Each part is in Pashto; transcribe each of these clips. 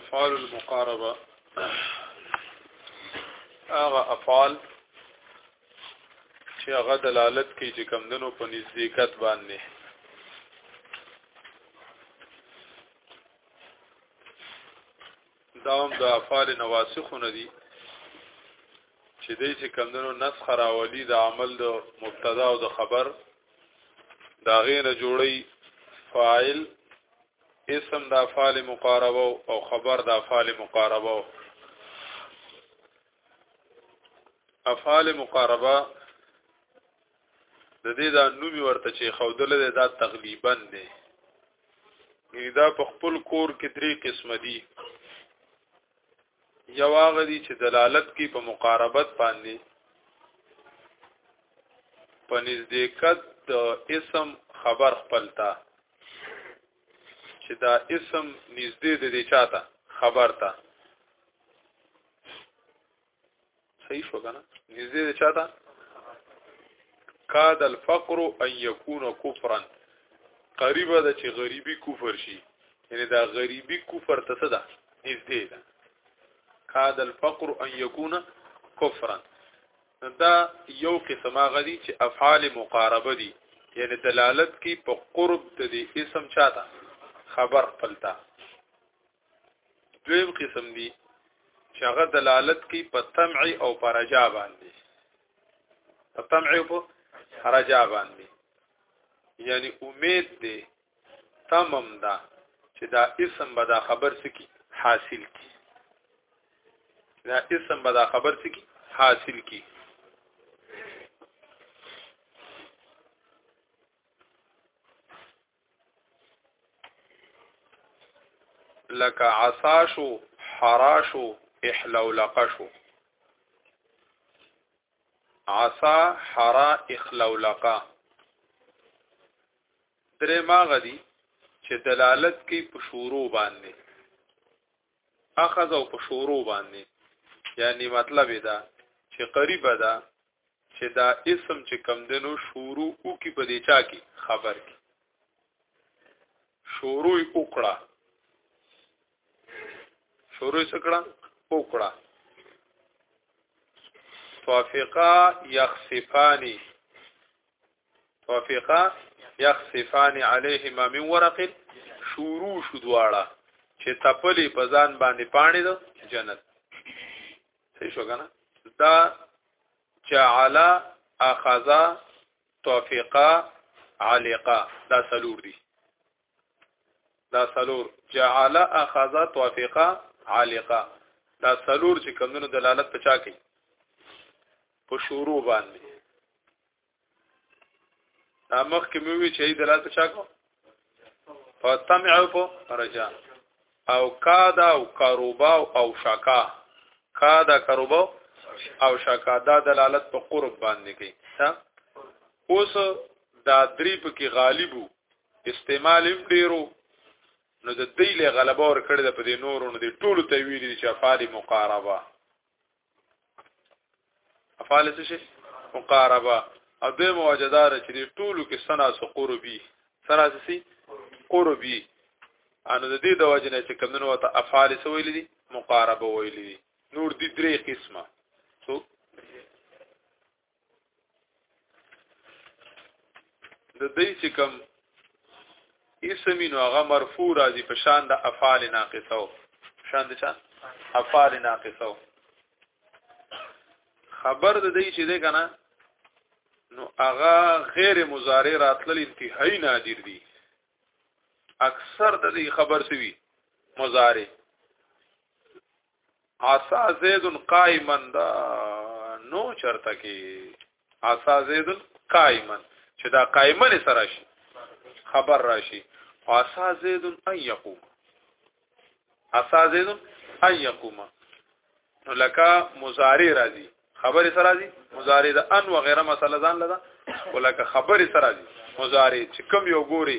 افعال المقاربه هغه افعال چې هغه دلالت کوي چې کمندونو په نزدېکت باندې دا هم د افعال نواسخونه دي چې دې چې کمندونو نسخ راولي د عمل د مبتدا او د خبر دا غینه جوړی فاعل اسم د افعال مقاربه او خبر د افعال مقاربه افعال مقاربه د دې دا نومي ورته چې خودل ده دا تقریبا دی یعنی دا په خپل کور کې درې قسم دي یو هغه دي چې دلالت کوي په مقاربت باندې په نزدېکت د اسم خبر خپلتا چې دا اسم نږدې د دې چاته خبر تا صحیح شو کنه نږدې ده چاته کاد الفقر ان يكون كفرا قریبه ده چې غریبي کفر شي یعنی دا غریبي کفر ته څه ده نږدې ده کاد الفقر ان يكون كفرا دا یو قسم هغه دي چې افعال مقاربه دي یعنی دلالت کوي په قرب ته دي اسم چاته خبر خپلتا دویم قسم دی چې هغه دلالت کوي په طمع او پر رجا باندې په طمع او پر رجا باندې یعنی امید دی تمم دا چې دا اسم به دا خبر سکی حاصل کی دا اسم به دا خبر سکی حاصل کی لکه عصاشو حراشو احلولقشو عصا حرا اخلولقا درې ماغه دي چې دلالت کوي په شورو باندې اخذ او په شورو باندې یعنی مطلب دا چې قریب ده چې دا اسم چې کم دنو شروع او کی په دې چا کې خبر کی شروع وکړه شروع وکړه وکړه توافقا يخسفاني توافقا يخسفاني عليهما من ورق شروع شو دواړه چې تپلې په ځان باندې پانی د جنت صحیح شو کنه دا جعل اخذ توفیقا علقا دا سلور دي دا سلور جعل اخذ توفیقا علقا دا سلور چې کمونو دلالت پچا کوي په شروع باندې دا مخ کې مې وی چې دلال په چا کو په تمع او په رجا او کادا او قربا او شکا کادا قربا او شکا دا دلالت په قرب باندې کوي ها اوس دا درې په کې غالبو استعمال هم ډیرو نو د دې له غلبه ور کړی د په دې نورو نو د ټولو ته ویلي چې افعال مقاربه افعال څه شي مقاربه او دوی موجدار چې دی ټولو کې سنا سو قربي سنا سي قربي ان د دې د وجه نه چې کمنو ته افعال سو ویل دي مقاربه ویل دي نور دي درې قسمه سو د دې چې کوم اسمین او هغه مرفوع راځي په شان د افعال ناقصو شان د چا افعال ناقصو خبر د دې چې ده کنه نو هغه غیر مضارع راتلل انتهایی نادر دي اکثر د دې خبر سوي مضارع عصا زید قائما دا نو چرته کې عصا زید قائما چې دا قائما سره شي خبر راشي عصا زید ان يقوم عصا زید ان يقوم نو لکه مضارع راځي خبر سره راځي مضارع د ان و غیره مسله ځان لدا ولکه خبر سره راځي مضارع چې کم یو ګوري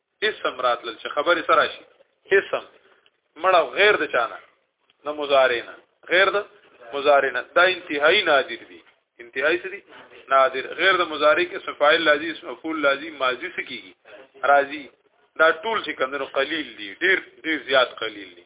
اسم راتل چې خبرې سره شي اسم مړه غیر د چانه نه مضارینه غیر د مضارینه دا انتهایی نادر دي انتهایی څه دي نادر غیر د مضارع کې صفائل لازم اسم مفعول لازم ماضی څه کیږي راضی دا ټول چې کمنو قلیل دي ډیر ډیر زیات قلیل دي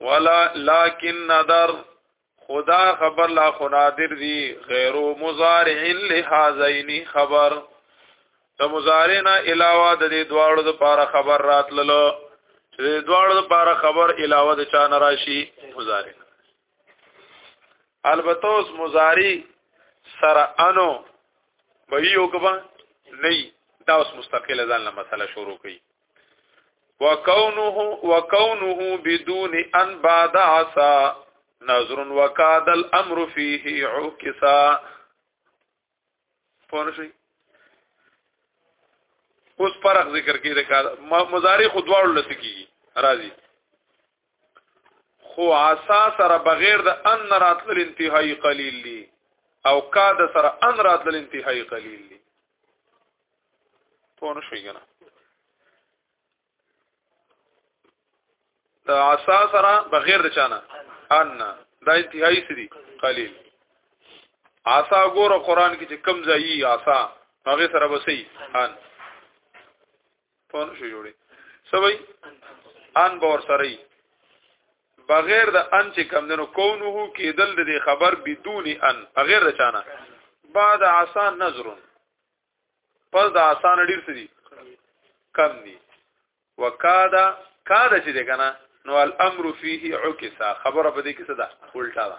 ولا لكن نظر خدا خبر لا خنادر دی غیر مضارع لهذین خبر د مضارع نه علاوه د دې دواړو لپاره خبر راتللو چې د دواړو لپاره خبر علاوه د چا نه راشي مضارع البته اوس مضارع سره انو به یو کبا نه دا اوس مستقله ځان له مسله شروع کړي وکونه وکونه بدون ان بعد عسى نظر وكاد الامر فيه عكسا پونشي اوس فرق ذکر کړي د کار مضارع خو دواړو لته کیږي راځي خو عسا سره بغیر د ان راتل انتهایی قلیل لی او کا د سره ان راتل انتهایی قلیل لی پونه شي کنه د عسا سره بغیر د چانه ان دا انتهایی سری قلیل عسا ګوره قران کې چې کم ځایي عسا هغه سره وسی ان په نو شي جوړي سوي ان باور سره بغیر د ان چې کم دنو کونه کېدل د خبر بدون ان بغیر رچانا بعد آسان نظر پس د آسان ډیر سدي کم دي وکادا کادا چې ده کنه نو الامر فيه عكسا خبره په دې کې څه ده الټا ده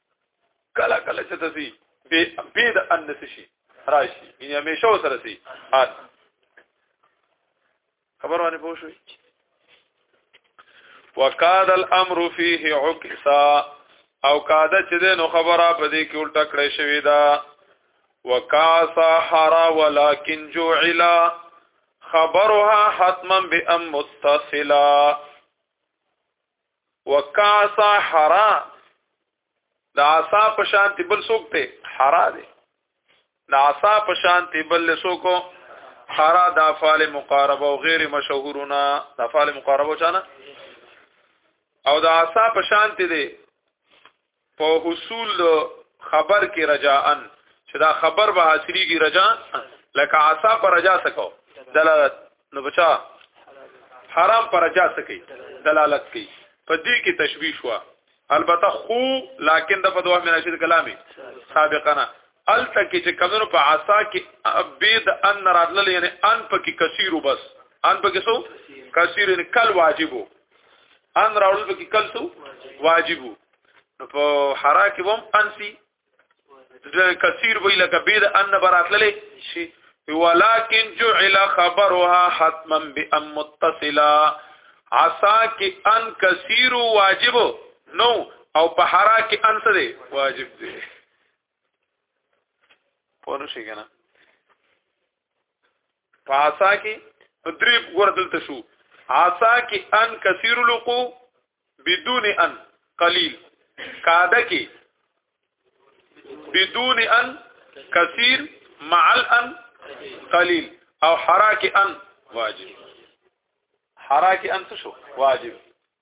کله کله چې تاسو به به د ان شي راشي یعنی همیشه سره سي ان خبر باندې پوه شوي وقاد الامر فيه عكسا او قاعده چې د نو خبره په دې کې الټه کړې شوې ده وکاسا حرا ولكن جعل خبرها حتما بام متصلا وکاسا حرا دا عصا په شانتی بل سوک ته حرا دی دا عصا په شانتی بل سوکو حرا دا فعل مقاربه او غیر مشهورونه دا فعل مقاربه چانه او دا عصا په شانتی دی په حصول خبر کې رجاءن چې دا خبر به حاصلېږي رجا لکه عصا پر رجا سکو دلالت نو بچا حرام پر رجا سکی دلالت کوي په دې کې تشبیه شو البته خو لکن د فدوا من رشید کلامي سابقنا الته کې چې کمنو په عصا کې بيد ان راتلل یعنی ان پکې کثیرو بس ان پکې سو کثیر یعنی کل واجبو ان راول پکې کل سو واجبو نو په حرا کې هم انسی کثیر وی لکه بيد ان براتلل شي ولكن جعل خبرها حتما بام متصله عصا کې ان کثیرو واجبو نو او په حرا کې ان څه دی واجب دی پوه شي کنه پاسا کې درې ګور دلته شو آسا کې ان کثیر لقو بدون ان قلیل قاعده کې بدون ان کثیر مع الان قلیل او حراک ان واجب حراک ان څه شو واجب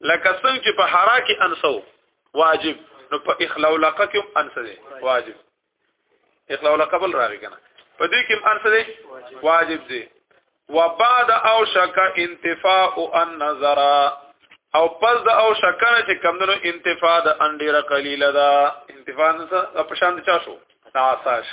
لکه څنګه چې په حرا کې انسو واجب نو په اخلاء لقه کې انس دی واجب اخلاء لقه بل راغی کنه په دې کې انس دی واجب دی وبعد او شک انتفاء النظر او پس د او شک نه چې کمندونو انتفاء د انډیره قلیل ده انتفاع نه په شان د چا شو تاساش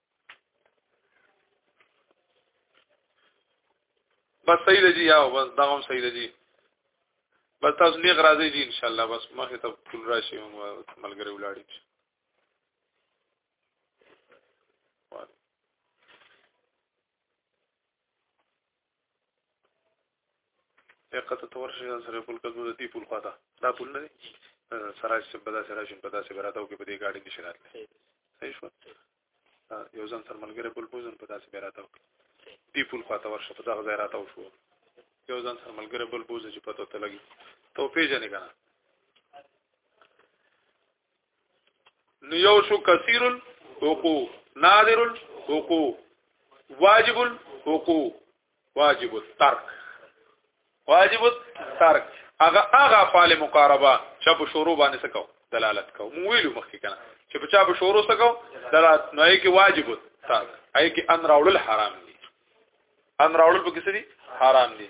بس صحیح دی یا بس دا هم صحیح دی بس تاسو نیغ راځي دي ان شاء الله بس مخه ته ټول راشي او ملګری ولاړی دقت ته ورشي دا سره پول کدو د دې پول خواته دا پول نه دی سراج څه بدا سراج په داسې براتاو کې په دې ګاډي کې شرات لري صحیح شو یو ځان سره ملګری پول پوزن په داسې براتاو کې دې پول خواته ورشه په دغه ځای راتاو شو یو ځان سره ملګری پول پوز چې پته ته لګي ته پیژنې کنه نو یو شو کثیر الوقوع نادر الوقوع واجب الوقوع واجب الترک واجب الترک هغه هغه فعل مقاربه چې په شروع باندې سکو دلالت کو مو ویلو مخکې کنه چې په چا په شروع سکو دلالت نو یې کې واجب الترک یې کې ان راول حرام دي ان راول په کیسه دي حرام دي